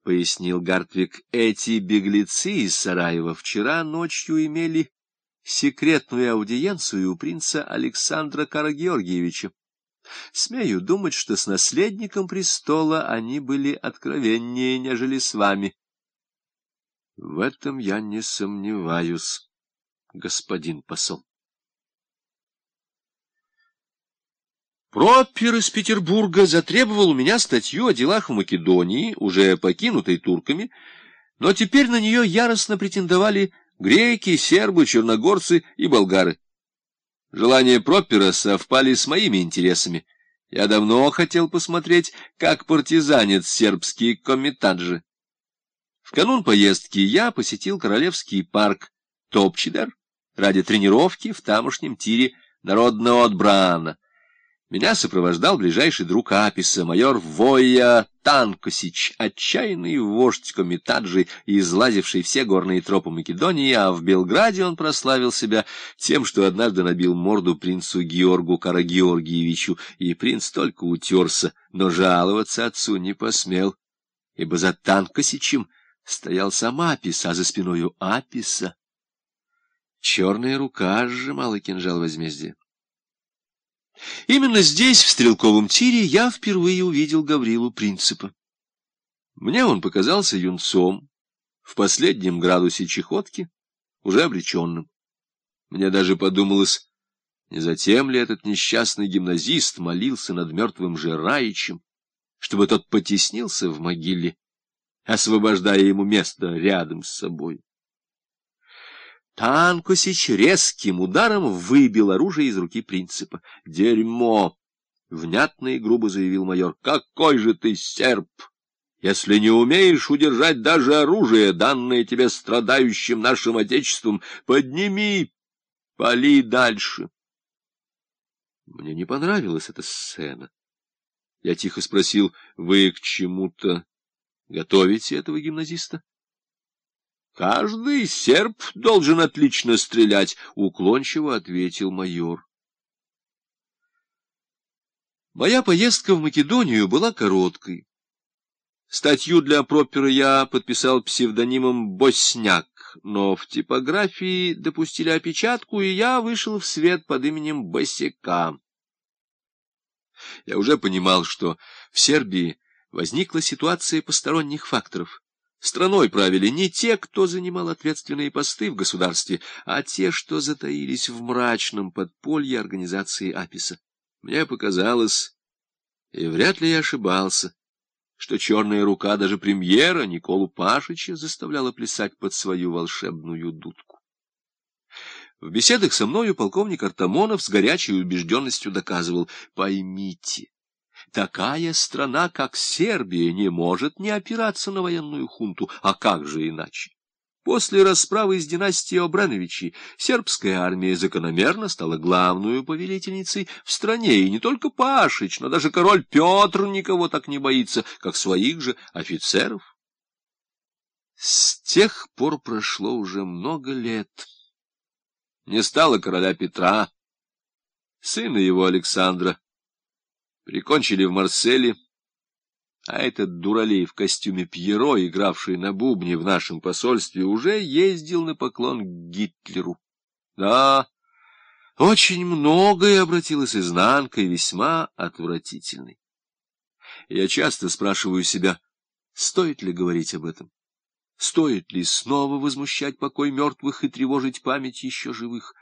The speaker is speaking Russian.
— пояснил Гартвик. — Эти беглецы из Сараева вчера ночью имели секретную аудиенцию у принца Александра Карагеоргиевича. Смею думать, что с наследником престола они были откровеннее, нежели с вами. — В этом я не сомневаюсь, господин посол. Проппер из Петербурга затребовал у меня статью о делах в Македонии, уже покинутой турками, но теперь на нее яростно претендовали греки, сербы, черногорцы и болгары. Желания Проппера совпали с моими интересами. Я давно хотел посмотреть, как партизанят сербские комитаджи. В канун поездки я посетил Королевский парк Топчидер ради тренировки в тамошнем тире народного отбрана. Меня сопровождал ближайший друг Аписа, майор Воя Танкосич, отчаянный вождь комитаджи, излазивший все горные тропы Македонии, а в Белграде он прославил себя тем, что однажды набил морду принцу Георгу Карагеоргиевичу, и принц только утерся, но жаловаться отцу не посмел, ибо за Танкосичем стоял сам Апис, а за спиною Аписа черная рука сжимала кинжал возмездия. Именно здесь, в стрелковом тире, я впервые увидел Гаврилу Принципа. Мне он показался юнцом, в последнем градусе чехотки, уже обреченным. Мне даже подумалось, не затем ли этот несчастный гимназист молился над мертвым Жераичем, чтобы тот потеснился в могиле, освобождая ему место рядом с собой. Танкосич резким ударом выбил оружие из руки принципа. «Дерьмо!» — внятно и грубо заявил майор. «Какой же ты серб! Если не умеешь удержать даже оружие, данное тебе страдающим нашим отечеством, подними, пали дальше!» Мне не понравилась эта сцена. Я тихо спросил, вы к чему-то готовите этого гимназиста? Каждый серб должен отлично стрелять, — уклончиво ответил майор. Моя поездка в Македонию была короткой. Статью для пропера я подписал псевдонимом «Босняк», но в типографии допустили опечатку, и я вышел в свет под именем Босяка. Я уже понимал, что в Сербии возникла ситуация посторонних факторов. Страной правили не те, кто занимал ответственные посты в государстве, а те, что затаились в мрачном подполье организации Аписа. Мне показалось, и вряд ли я ошибался, что черная рука даже премьера Николу Пашича заставляла плясать под свою волшебную дудку. В беседах со мною полковник Артамонов с горячей убежденностью доказывал, поймите, Такая страна, как Сербия, не может не опираться на военную хунту, а как же иначе? После расправы с династией Обрановичей сербская армия закономерно стала главной повелительницей в стране, и не только Пашич, но даже король Петр никого так не боится, как своих же офицеров. С тех пор прошло уже много лет. Не стало короля Петра, сына его Александра, Прикончили в Марселе, а этот дуралей в костюме Пьеро, игравший на бубне в нашем посольстве, уже ездил на поклон к Гитлеру. Да, очень многое обратилось изнанкой, весьма отвратительной. Я часто спрашиваю себя, стоит ли говорить об этом? Стоит ли снова возмущать покой мертвых и тревожить память еще живых?